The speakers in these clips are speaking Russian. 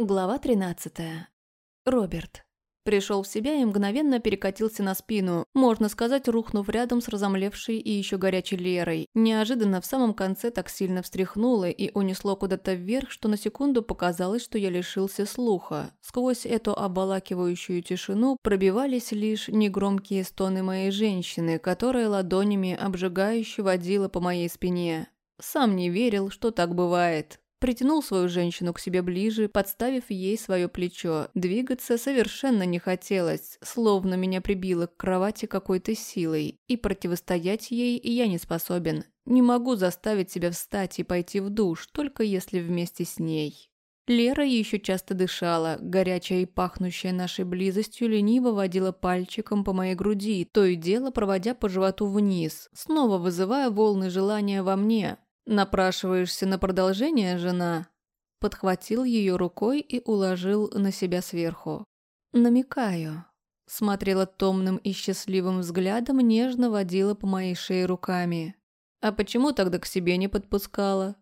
Глава 13. Роберт. Пришел в себя и мгновенно перекатился на спину, можно сказать, рухнув рядом с разомлевшей и еще горячей Лерой. Неожиданно в самом конце так сильно встряхнуло и унесло куда-то вверх, что на секунду показалось, что я лишился слуха. Сквозь эту обволакивающую тишину пробивались лишь негромкие стоны моей женщины, которая ладонями обжигающе водила по моей спине. Сам не верил, что так бывает. Притянул свою женщину к себе ближе, подставив ей свое плечо. Двигаться совершенно не хотелось, словно меня прибило к кровати какой-то силой, и противостоять ей я не способен. Не могу заставить себя встать и пойти в душ, только если вместе с ней. Лера еще часто дышала, горячая и пахнущая нашей близостью лениво водила пальчиком по моей груди, то и дело проводя по животу вниз, снова вызывая волны желания во мне, «Напрашиваешься на продолжение, жена?» Подхватил ее рукой и уложил на себя сверху. «Намекаю». Смотрела томным и счастливым взглядом, нежно водила по моей шее руками. «А почему тогда к себе не подпускала?»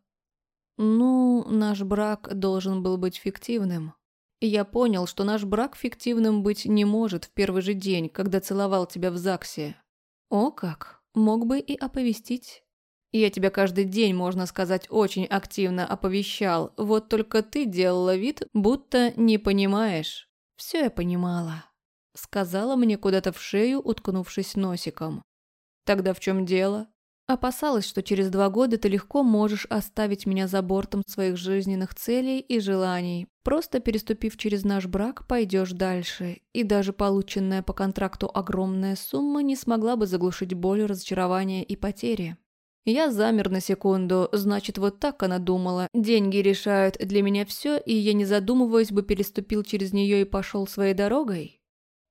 «Ну, наш брак должен был быть фиктивным». И я понял, что наш брак фиктивным быть не может в первый же день, когда целовал тебя в ЗАГСе. О как, мог бы и оповестить. Я тебя каждый день, можно сказать, очень активно оповещал, вот только ты делала вид, будто не понимаешь. Все я понимала. Сказала мне куда-то в шею, уткнувшись носиком. Тогда в чем дело? Опасалась, что через два года ты легко можешь оставить меня за бортом своих жизненных целей и желаний. Просто переступив через наш брак, пойдешь дальше. И даже полученная по контракту огромная сумма не смогла бы заглушить боль, разочарования и потери. Я замер на секунду, значит, вот так она думала. Деньги решают для меня все, и я, не задумываясь, бы переступил через нее и пошел своей дорогой?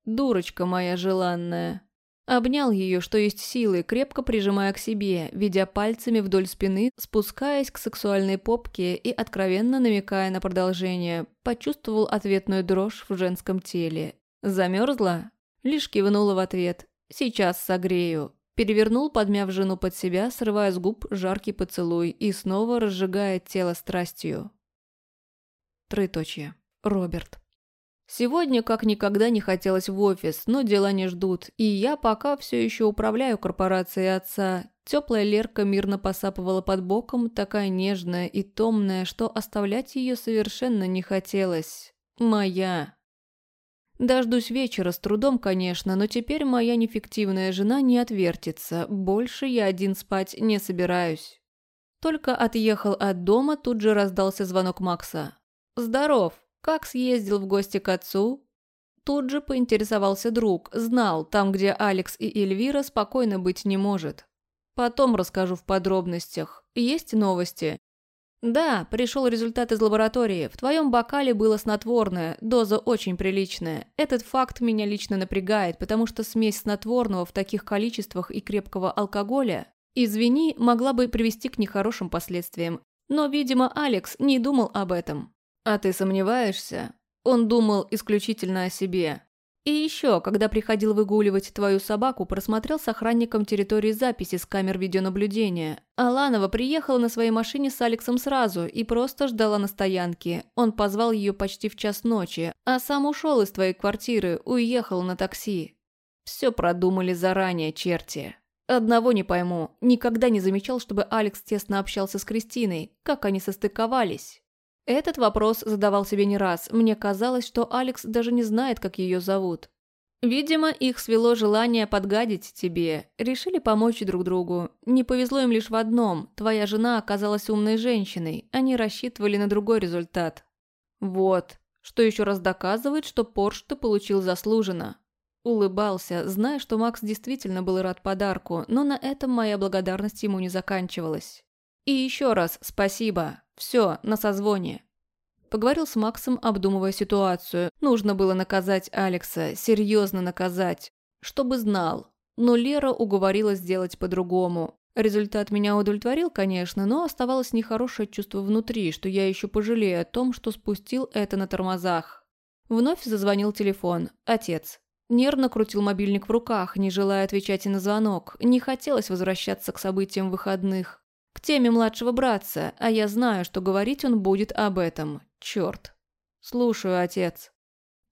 Дурочка моя желанная. Обнял ее, что есть силы, крепко прижимая к себе, ведя пальцами вдоль спины, спускаясь к сексуальной попке и откровенно намекая на продолжение. Почувствовал ответную дрожь в женском теле. Замерзла? Лишь кивнула в ответ. «Сейчас согрею». Перевернул, подмяв жену под себя, срывая с губ жаркий поцелуй и снова разжигая тело страстью. Троеточие. Роберт. Сегодня как никогда не хотелось в офис, но дела не ждут, и я пока все еще управляю корпорацией отца. Теплая Лерка мирно посапывала под боком, такая нежная и томная, что оставлять ее совершенно не хотелось. Моя. Дождусь вечера с трудом, конечно, но теперь моя нефиктивная жена не отвертится. Больше я один спать не собираюсь. Только отъехал от дома, тут же раздался звонок Макса. «Здоров! Как съездил в гости к отцу?» Тут же поинтересовался друг, знал, там, где Алекс и Эльвира, спокойно быть не может. Потом расскажу в подробностях. Есть новости? «Да, пришел результат из лаборатории. В твоем бокале было снотворное, доза очень приличная. Этот факт меня лично напрягает, потому что смесь снотворного в таких количествах и крепкого алкоголя, извини, могла бы привести к нехорошим последствиям. Но, видимо, Алекс не думал об этом». «А ты сомневаешься?» Он думал исключительно о себе. И еще, когда приходил выгуливать твою собаку, просмотрел с охранником территории записи с камер видеонаблюдения. Аланова приехала на своей машине с Алексом сразу и просто ждала на стоянке. Он позвал ее почти в час ночи, а сам ушел из твоей квартиры, уехал на такси. Все продумали заранее, черти. Одного не пойму, никогда не замечал, чтобы Алекс тесно общался с Кристиной, как они состыковались. Этот вопрос задавал себе не раз. Мне казалось, что Алекс даже не знает, как ее зовут. Видимо, их свело желание подгадить тебе. Решили помочь друг другу. Не повезло им лишь в одном. Твоя жена оказалась умной женщиной. Они рассчитывали на другой результат. Вот. Что еще раз доказывает, что Порш ты получил заслуженно. Улыбался, зная, что Макс действительно был рад подарку, но на этом моя благодарность ему не заканчивалась. И еще раз спасибо. Все, на созвоне. Поговорил с Максом, обдумывая ситуацию. Нужно было наказать Алекса, серьезно наказать. Чтобы знал. Но Лера уговорила сделать по-другому. Результат меня удовлетворил, конечно, но оставалось нехорошее чувство внутри, что я еще пожалею о том, что спустил это на тормозах. Вновь зазвонил телефон. Отец. Нервно крутил мобильник в руках, не желая отвечать и на звонок. Не хотелось возвращаться к событиям выходных. К теме младшего братца, а я знаю, что говорить он будет об этом. Черт. «Слушаю, отец».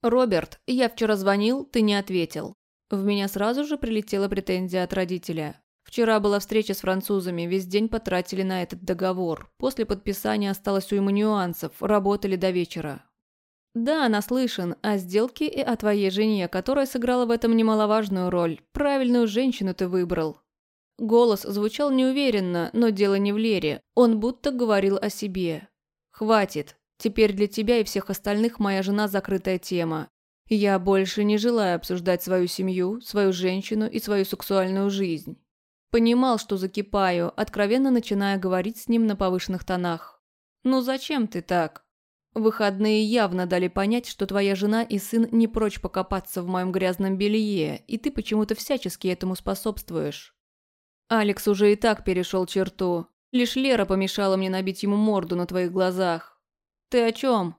«Роберт, я вчера звонил, ты не ответил». В меня сразу же прилетела претензия от родителя. Вчера была встреча с французами, весь день потратили на этот договор. После подписания осталось уйма нюансов, работали до вечера. Да, наслышан о сделке и о твоей жене, которая сыграла в этом немаловажную роль. Правильную женщину ты выбрал. Голос звучал неуверенно, но дело не в Лере. Он будто говорил о себе. «Хватит. Теперь для тебя и всех остальных моя жена закрытая тема. Я больше не желаю обсуждать свою семью, свою женщину и свою сексуальную жизнь. Понимал, что закипаю, откровенно начиная говорить с ним на повышенных тонах. «Ну зачем ты так?» Выходные явно дали понять, что твоя жена и сын не прочь покопаться в моем грязном белье, и ты почему-то всячески этому способствуешь. Алекс уже и так перешел черту. Лишь Лера помешала мне набить ему морду на твоих глазах. Ты о чем?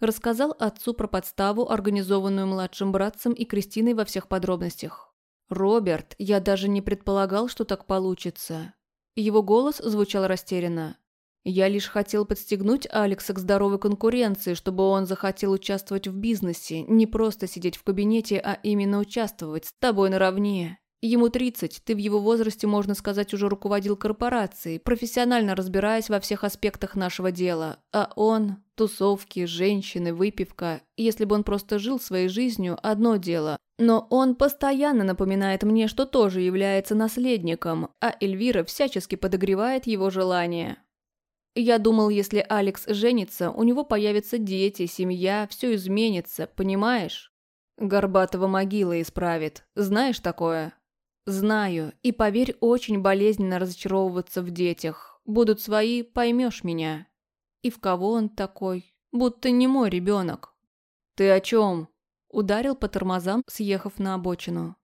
Рассказал отцу про подставу, организованную младшим братцем и Кристиной во всех подробностях. «Роберт, я даже не предполагал, что так получится». Его голос звучал растерянно. «Я лишь хотел подстегнуть Алекса к здоровой конкуренции, чтобы он захотел участвовать в бизнесе, не просто сидеть в кабинете, а именно участвовать с тобой наравне. Ему 30, ты в его возрасте, можно сказать, уже руководил корпорацией, профессионально разбираясь во всех аспектах нашего дела. А он – тусовки, женщины, выпивка. Если бы он просто жил своей жизнью – одно дело. Но он постоянно напоминает мне, что тоже является наследником, а Эльвира всячески подогревает его желание. Я думал, если Алекс женится, у него появятся дети, семья, все изменится, понимаешь? Горбатого могила исправит. Знаешь такое? Знаю, и поверь, очень болезненно разочаровываться в детях. Будут свои, поймешь меня. И в кого он такой? Будто не мой ребенок. Ты о чем? Ударил по тормозам, съехав на обочину.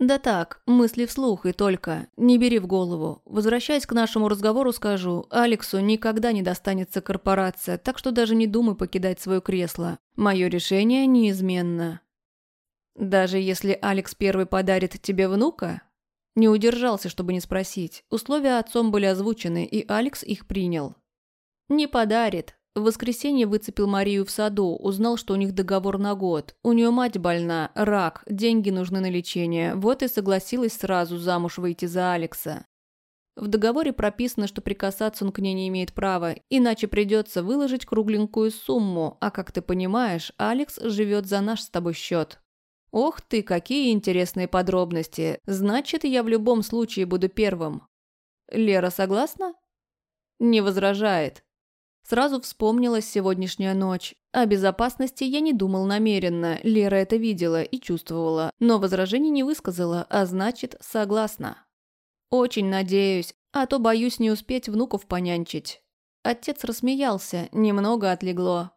«Да так, мысли вслух и только. Не бери в голову. Возвращаясь к нашему разговору, скажу, Алексу никогда не достанется корпорация, так что даже не думай покидать свое кресло. Мое решение неизменно». «Даже если Алекс первый подарит тебе внука?» Не удержался, чтобы не спросить. Условия отцом были озвучены, и Алекс их принял. «Не подарит. В воскресенье выцепил Марию в саду, узнал, что у них договор на год. У нее мать больна, рак, деньги нужны на лечение. Вот и согласилась сразу замуж выйти за Алекса. В договоре прописано, что прикасаться он к ней не имеет права, иначе придется выложить кругленькую сумму, а как ты понимаешь, Алекс живет за наш с тобой счет. Ох ты, какие интересные подробности. Значит, я в любом случае буду первым. Лера согласна? Не возражает. Сразу вспомнилась сегодняшняя ночь. О безопасности я не думал намеренно, Лера это видела и чувствовала, но возражений не высказала, а значит, согласна. Очень надеюсь, а то боюсь не успеть внуков понянчить. Отец рассмеялся, немного отлегло.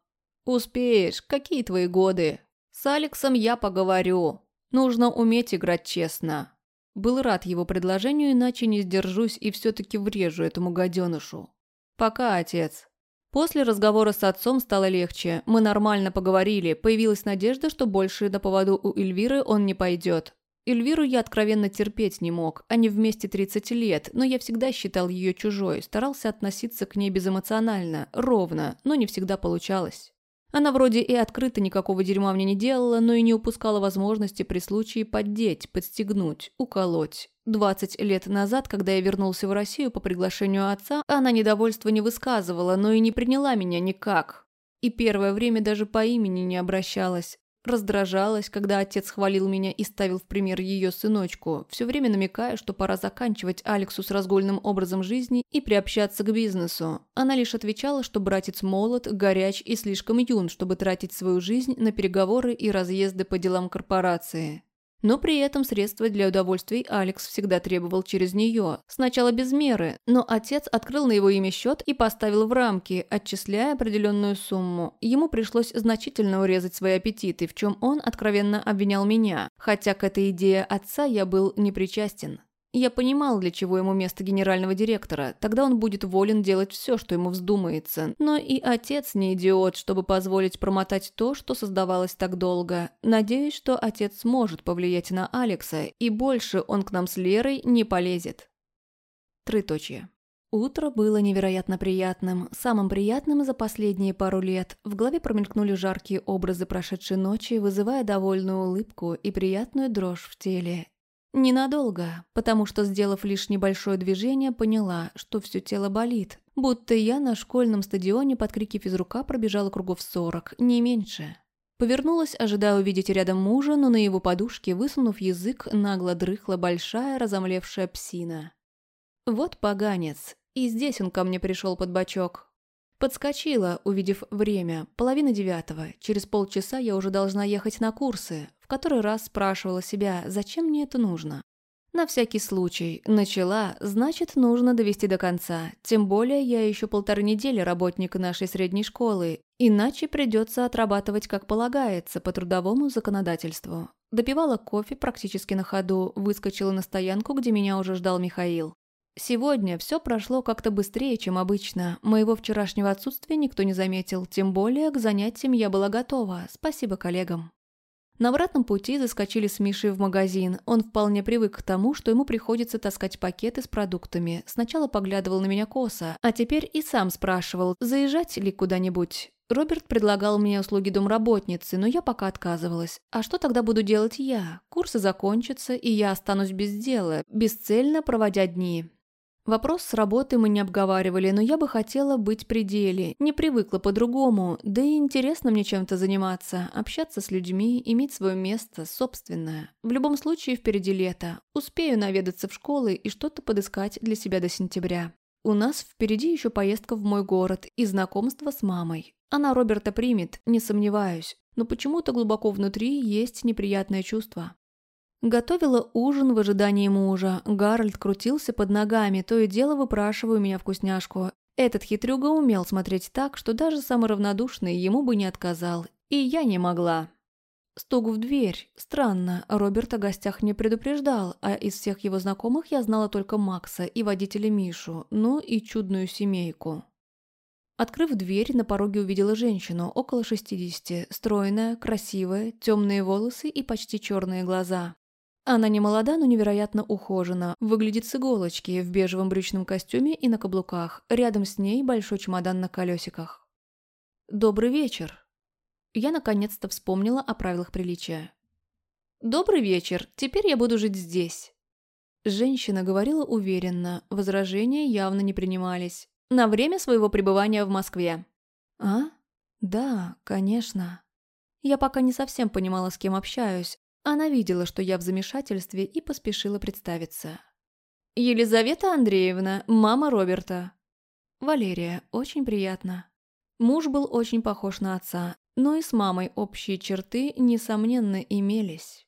«Успеешь, какие твои годы?» С Алексом я поговорю. Нужно уметь играть честно. Был рад его предложению, иначе не сдержусь и все-таки врежу этому гаденышу. Пока, отец. После разговора с отцом стало легче. Мы нормально поговорили. Появилась надежда, что больше на поводу у Эльвиры он не пойдет. Эльвиру я откровенно терпеть не мог. Они вместе 30 лет, но я всегда считал ее чужой, старался относиться к ней безэмоционально, ровно, но не всегда получалось. Она вроде и открыто никакого дерьма мне не делала, но и не упускала возможности при случае поддеть, подстегнуть, уколоть. 20 лет назад, когда я вернулся в Россию по приглашению отца, она недовольства не высказывала, но и не приняла меня никак. И первое время даже по имени не обращалась. Раздражалась, когда отец хвалил меня и ставил в пример ее сыночку, все время намекая, что пора заканчивать Алексу с разгульным образом жизни и приобщаться к бизнесу. Она лишь отвечала, что братец молод, горяч и слишком юн, чтобы тратить свою жизнь на переговоры и разъезды по делам корпорации. Но при этом средства для удовольствий Алекс всегда требовал через нее. Сначала без меры, но отец открыл на его имя счет и поставил в рамки, отчисляя определенную сумму. Ему пришлось значительно урезать свои аппетиты, в чем он откровенно обвинял меня, хотя к этой идее отца я был непричастен. Я понимал, для чего ему место генерального директора, тогда он будет волен делать все, что ему вздумается. Но и отец не идиот, чтобы позволить промотать то, что создавалось так долго. Надеюсь, что отец сможет повлиять на Алекса, и больше он к нам с Лерой не полезет. Трыточье. Утро было невероятно приятным, самым приятным за последние пару лет. В голове промелькнули жаркие образы прошедшей ночи, вызывая довольную улыбку и приятную дрожь в теле. Ненадолго, потому что, сделав лишь небольшое движение, поняла, что все тело болит, будто я на школьном стадионе под крики физрука пробежала кругов сорок, не меньше. Повернулась, ожидая увидеть рядом мужа, но на его подушке, высунув язык, нагло дрыхла большая разомлевшая псина. Вот поганец. И здесь он ко мне пришел под бочок. Подскочила, увидев время, половина девятого. Через полчаса я уже должна ехать на курсы. Который раз спрашивала себя, зачем мне это нужно. На всякий случай. Начала, значит, нужно довести до конца. Тем более я еще полторы недели работник нашей средней школы, иначе придется отрабатывать как полагается по трудовому законодательству. Допивала кофе практически на ходу, выскочила на стоянку, где меня уже ждал Михаил. Сегодня все прошло как-то быстрее, чем обычно. Моего вчерашнего отсутствия никто не заметил, тем более к занятиям я была готова. Спасибо коллегам. На обратном пути заскочили с Мишей в магазин. Он вполне привык к тому, что ему приходится таскать пакеты с продуктами. Сначала поглядывал на меня косо, а теперь и сам спрашивал, заезжать ли куда-нибудь. Роберт предлагал мне услуги домработницы, но я пока отказывалась. А что тогда буду делать я? Курсы закончатся, и я останусь без дела, бесцельно проводя дни. Вопрос с работы мы не обговаривали, но я бы хотела быть при деле, не привыкла по-другому, да и интересно мне чем-то заниматься, общаться с людьми, иметь свое место, собственное. В любом случае впереди лето, успею наведаться в школы и что-то подыскать для себя до сентября. У нас впереди еще поездка в мой город и знакомство с мамой. Она Роберта примет, не сомневаюсь, но почему-то глубоко внутри есть неприятное чувство. Готовила ужин в ожидании мужа. Гарольд крутился под ногами, то и дело выпрашивая у меня вкусняшку. Этот хитрюга умел смотреть так, что даже самый равнодушный ему бы не отказал. И я не могла. Стук в дверь. Странно, Роберт о гостях не предупреждал, а из всех его знакомых я знала только Макса и водителя Мишу, ну и чудную семейку. Открыв дверь, на пороге увидела женщину, около 60, стройная, красивая, темные волосы и почти черные глаза. Она не молода, но невероятно ухожена. Выглядит с иголочки, в бежевом брючном костюме и на каблуках. Рядом с ней большой чемодан на колесиках. «Добрый вечер». Я наконец-то вспомнила о правилах приличия. «Добрый вечер. Теперь я буду жить здесь». Женщина говорила уверенно, возражения явно не принимались. «На время своего пребывания в Москве». «А? Да, конечно». Я пока не совсем понимала, с кем общаюсь, она видела, что я в замешательстве и поспешила представиться. «Елизавета Андреевна, мама Роберта». «Валерия, очень приятно». Муж был очень похож на отца, но и с мамой общие черты, несомненно, имелись.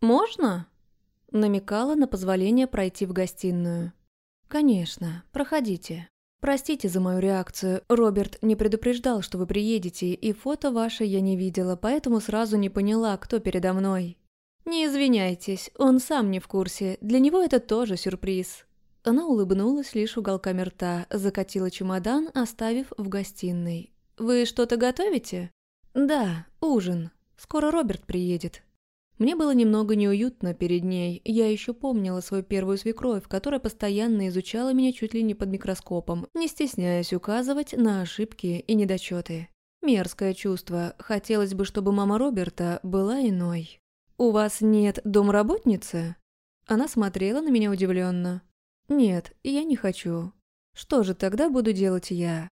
«Можно?» Намекала на позволение пройти в гостиную. «Конечно, проходите. Простите за мою реакцию. Роберт не предупреждал, что вы приедете, и фото ваше я не видела, поэтому сразу не поняла, кто передо мной. Не извиняйтесь, он сам не в курсе. Для него это тоже сюрприз. Она улыбнулась лишь уголками рта, закатила чемодан, оставив в гостиной. «Вы что-то готовите?» «Да, ужин. Скоро Роберт приедет». Мне было немного неуютно перед ней. Я еще помнила свою первую свекровь, которая постоянно изучала меня чуть ли не под микроскопом, не стесняясь указывать на ошибки и недочеты. Мерзкое чувство. Хотелось бы, чтобы мама Роберта была иной. «У вас нет домработницы?» Она смотрела на меня удивленно. «Нет, я не хочу. Что же тогда буду делать я?»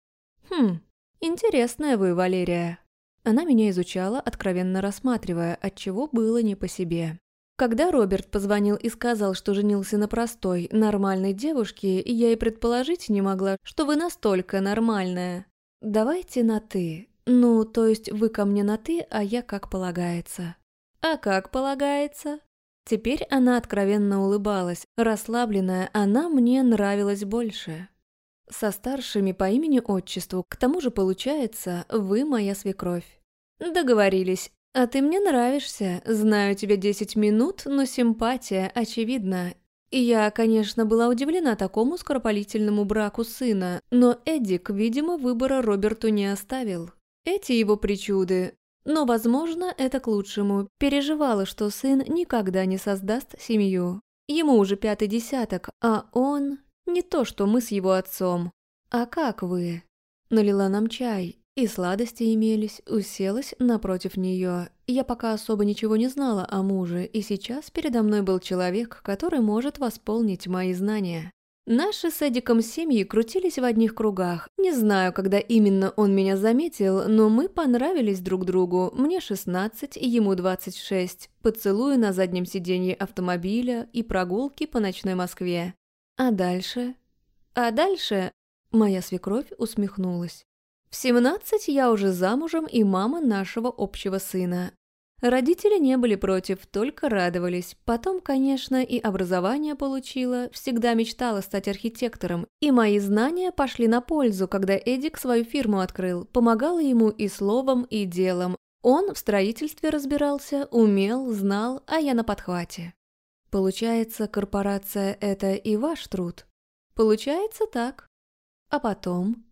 «Хм, интересная вы, Валерия». Она меня изучала, откровенно рассматривая, от чего было не по себе. Когда Роберт позвонил и сказал, что женился на простой, нормальной девушке, я и предположить не могла, что вы настолько нормальная. Давайте на «ты». Ну, то есть вы ко мне на «ты», а я как полагается. А как полагается? Теперь она откровенно улыбалась. Расслабленная, она мне нравилась больше. Со старшими по имени-отчеству, к тому же получается, вы моя свекровь. Договорились. А ты мне нравишься. Знаю тебя десять минут, но симпатия очевидна. И я, конечно, была удивлена такому скоропалительному браку сына, но Эдик, видимо, выбора Роберту не оставил. Эти его причуды. Но, возможно, это к лучшему. Переживала, что сын никогда не создаст семью. Ему уже пятый десяток, а он... Не то, что мы с его отцом. А как вы? Налила нам чай, и сладости имелись, уселась напротив нее. Я пока особо ничего не знала о муже, и сейчас передо мной был человек, который может восполнить мои знания. Наши с Эдиком семьи крутились в одних кругах. Не знаю, когда именно он меня заметил, но мы понравились друг другу. Мне 16, ему 26. Поцелуи на заднем сиденье автомобиля и прогулки по ночной Москве. А дальше? А дальше? Моя свекровь усмехнулась. В 17 я уже замужем и мама нашего общего сына. Родители не были против, только радовались. Потом, конечно, и образование получила, всегда мечтала стать архитектором. И мои знания пошли на пользу, когда Эдик свою фирму открыл, помогала ему и словом, и делом. Он в строительстве разбирался, умел, знал, а я на подхвате. Получается, корпорация – это и ваш труд? Получается так. А потом?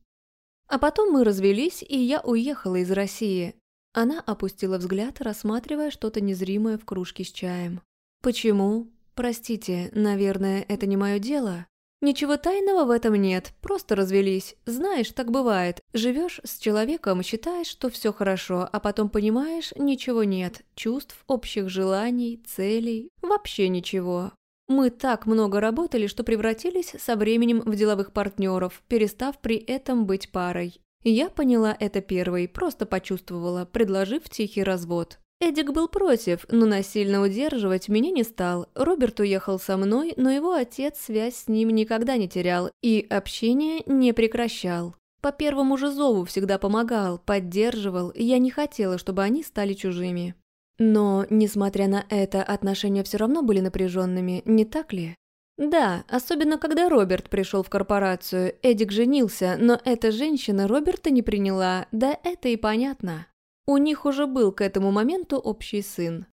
А потом мы развелись, и я уехала из России. Она опустила взгляд, рассматривая что-то незримое в кружке с чаем. «Почему? Простите, наверное, это не мое дело?» «Ничего тайного в этом нет, просто развелись. Знаешь, так бывает. Живешь с человеком, считаешь, что все хорошо, а потом понимаешь, ничего нет. Чувств, общих желаний, целей, вообще ничего. Мы так много работали, что превратились со временем в деловых партнеров, перестав при этом быть парой. Я поняла это первой, просто почувствовала, предложив тихий развод. Эдик был против, но насильно удерживать меня не стал. Роберт уехал со мной, но его отец связь с ним никогда не терял и общение не прекращал. По первому же зову всегда помогал, поддерживал, я не хотела, чтобы они стали чужими. Но, несмотря на это, отношения все равно были напряженными, не так ли? Да, особенно когда Роберт пришел в корпорацию, Эдик женился, но эта женщина Роберта не приняла, да это и понятно. У них уже был к этому моменту общий сын.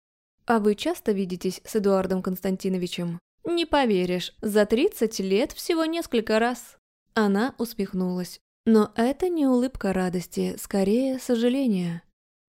А вы часто видитесь с Эдуардом Константиновичем? Не поверишь, за 30 лет всего несколько раз. Она усмехнулась. Но это не улыбка радости, скорее сожаление.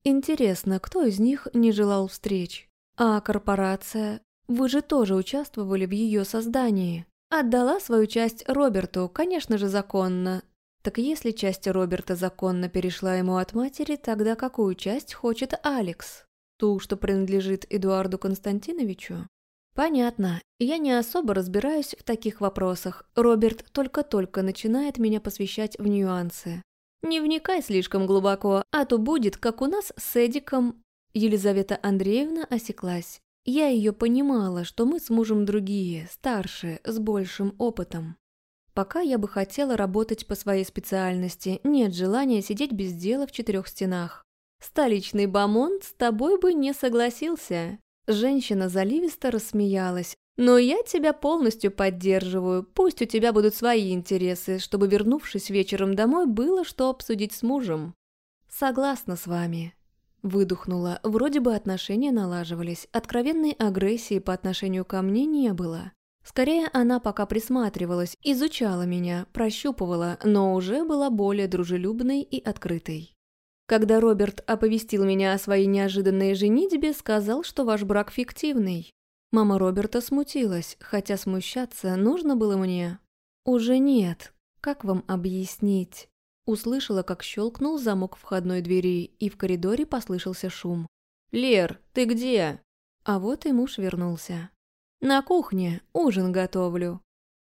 Интересно, кто из них не желал встреч? А корпорация? Вы же тоже участвовали в ее создании. Отдала свою часть Роберту, конечно же, законно. Так если часть Роберта законно перешла ему от матери, тогда какую часть хочет Алекс? Ту, что принадлежит Эдуарду Константиновичу? Понятно. Я не особо разбираюсь в таких вопросах. Роберт только-только начинает меня посвящать в нюансы. Не вникай слишком глубоко, а то будет, как у нас с Эдиком. Елизавета Андреевна осеклась. Я ее понимала, что мы с мужем другие, старше, с большим опытом. Пока я бы хотела работать по своей специальности, нет желания сидеть без дела в четырех стенах. Столичный бомонд с тобой бы не согласился. Женщина заливисто рассмеялась. Но я тебя полностью поддерживаю. Пусть у тебя будут свои интересы, чтобы, вернувшись вечером домой, было что обсудить с мужем. Согласна с вами. Выдохнула, вроде бы отношения налаживались, откровенной агрессии по отношению ко мне не было. Скорее, она пока присматривалась, изучала меня, прощупывала, но уже была более дружелюбной и открытой. Когда Роберт оповестил меня о своей неожиданной женитьбе, сказал, что ваш брак фиктивный. Мама Роберта смутилась, хотя смущаться нужно было мне. «Уже нет. Как вам объяснить?» Услышала, как щелкнул замок входной двери, и в коридоре послышался шум. «Лер, ты где?» А вот и муж вернулся. «На кухне. Ужин готовлю».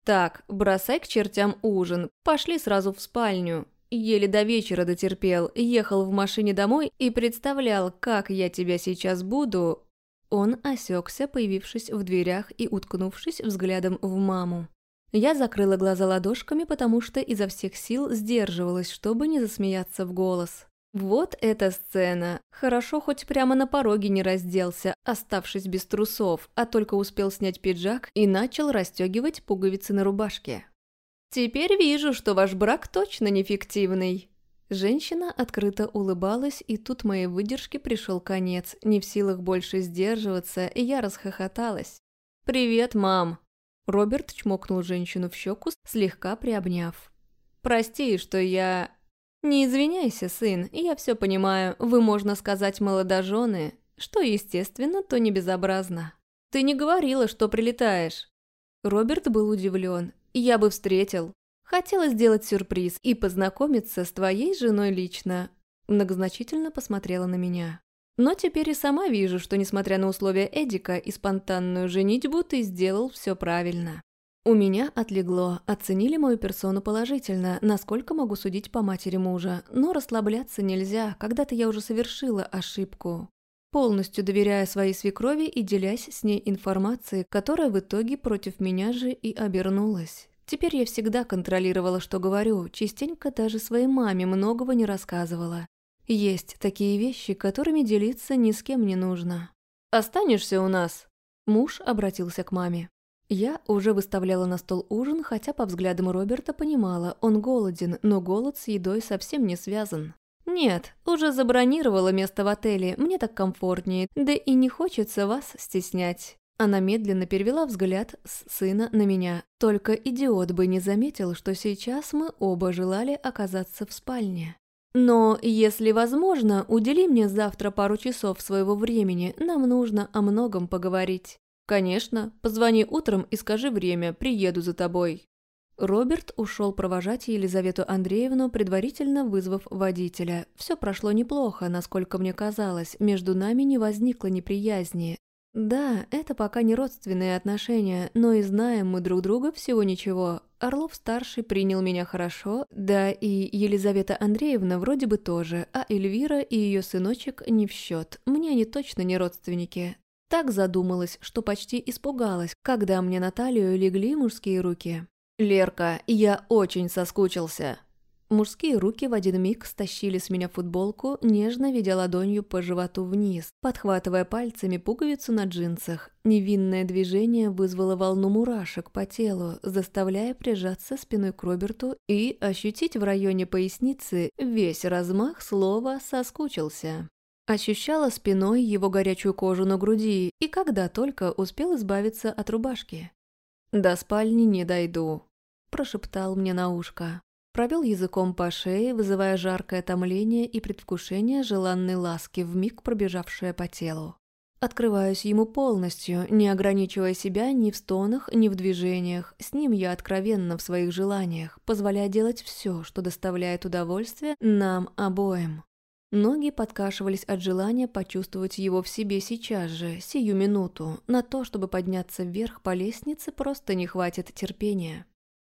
«Так, бросай к чертям ужин. Пошли сразу в спальню». Еле до вечера дотерпел, ехал в машине домой и представлял, как я тебя сейчас буду. Он осекся, появившись в дверях и уткнувшись взглядом в маму. Я закрыла глаза ладошками, потому что изо всех сил сдерживалась, чтобы не засмеяться в голос. Вот эта сцена. Хорошо, хоть прямо на пороге не разделся, оставшись без трусов, а только успел снять пиджак и начал расстегивать пуговицы на рубашке. «Теперь вижу, что ваш брак точно нефиктивный». Женщина открыто улыбалась, и тут моей выдержке пришел конец. Не в силах больше сдерживаться, и я расхохоталась. «Привет, мам!» Роберт чмокнул женщину в щеку, слегка приобняв. «Прости, что я...» «Не извиняйся, сын, я все понимаю, вы, можно сказать, молодожены, что, естественно, то не безобразно. Ты не говорила, что прилетаешь». Роберт был удивлен. Я бы встретил. Хотела сделать сюрприз и познакомиться с твоей женой лично. Многозначительно посмотрела на меня. Но теперь и сама вижу, что, несмотря на условия Эдика и спонтанную женитьбу, ты сделал все правильно. У меня отлегло, оценили мою персону положительно, насколько могу судить по матери мужа, но расслабляться нельзя, когда-то я уже совершила ошибку. Полностью доверяя своей свекрови и делясь с ней информацией, которая в итоге против меня же и обернулась. Теперь я всегда контролировала, что говорю, частенько даже своей маме многого не рассказывала. Есть такие вещи, которыми делиться ни с кем не нужно. «Останешься у нас?» Муж обратился к маме. Я уже выставляла на стол ужин, хотя по взглядам Роберта понимала, он голоден, но голод с едой совсем не связан. «Нет, уже забронировала место в отеле, мне так комфортнее, да и не хочется вас стеснять». Она медленно перевела взгляд с сына на меня. Только идиот бы не заметил, что сейчас мы оба желали оказаться в спальне. Но, если возможно, удели мне завтра пару часов своего времени, нам нужно о многом поговорить. Конечно, позвони утром и скажи время, приеду за тобой. Роберт ушел провожать Елизавету Андреевну, предварительно вызвав водителя. Все прошло неплохо, насколько мне казалось, между нами не возникло неприязни. Да, это пока не родственные отношения, но и знаем мы друг друга всего ничего. Орлов-старший принял меня хорошо, да и Елизавета Андреевна вроде бы тоже, а Эльвира и ее сыночек не в счет. Мне они точно не родственники. Так задумалась, что почти испугалась, когда мне на талию легли мужские руки. «Лерка, я очень соскучился», Мужские руки в один миг стащили с меня футболку, нежно ведя ладонью по животу вниз, подхватывая пальцами пуговицу на джинсах. Невинное движение вызвало волну мурашек по телу, заставляя прижаться спиной к Роберту и ощутить в районе поясницы весь размах слова «соскучился». Ощущала спиной его горячую кожу на груди и когда только успел избавиться от рубашки. «До спальни не дойду», – прошептал мне на ушко. Провел языком по шее, вызывая жаркое томление и предвкушение желанной ласки, вмиг пробежавшее по телу. Открываюсь ему полностью, не ограничивая себя ни в стонах, ни в движениях. С ним я откровенна в своих желаниях, позволяя делать все, что доставляет удовольствие нам обоим. Ноги подкашивались от желания почувствовать его в себе сейчас же, сию минуту. На то, чтобы подняться вверх по лестнице, просто не хватит терпения.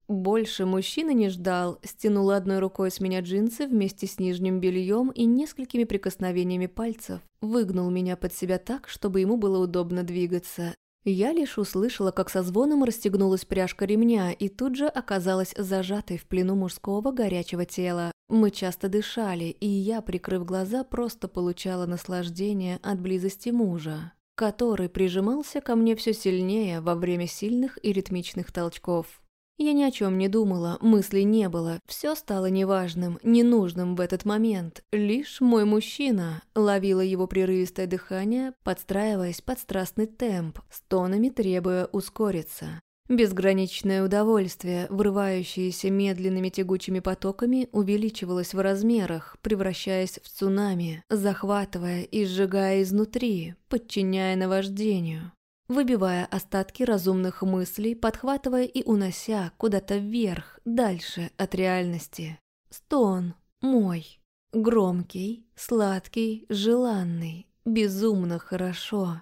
Больше мужчина не ждал, стянул одной рукой с меня джинсы вместе с нижним бельем и несколькими прикосновениями пальцев. Выгнул меня под себя так, чтобы ему было удобно двигаться. Я лишь услышала, как со звоном расстегнулась пряжка ремня и тут же оказалась зажатой в плену мужского горячего тела. Мы часто дышали, и я, прикрыв глаза, просто получала наслаждение от близости мужа, который прижимался ко мне все сильнее во время сильных и ритмичных толчков. Я ни о чем не думала, мыслей не было, все стало неважным, ненужным в этот момент. Лишь мой мужчина ловила его прерывистое дыхание, подстраиваясь под страстный темп, стонами требуя ускориться. Безграничное удовольствие, врывающееся медленными тягучими потоками, увеличивалось в размерах, превращаясь в цунами, захватывая и сжигая изнутри, подчиняя наваждению выбивая остатки разумных мыслей, подхватывая и унося куда-то вверх, дальше от реальности. Стон мой, громкий, сладкий, желанный, безумно хорошо.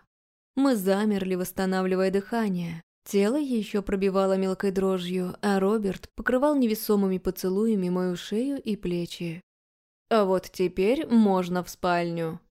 Мы замерли, восстанавливая дыхание. Тело еще пробивало мелкой дрожью, а Роберт покрывал невесомыми поцелуями мою шею и плечи. «А вот теперь можно в спальню»,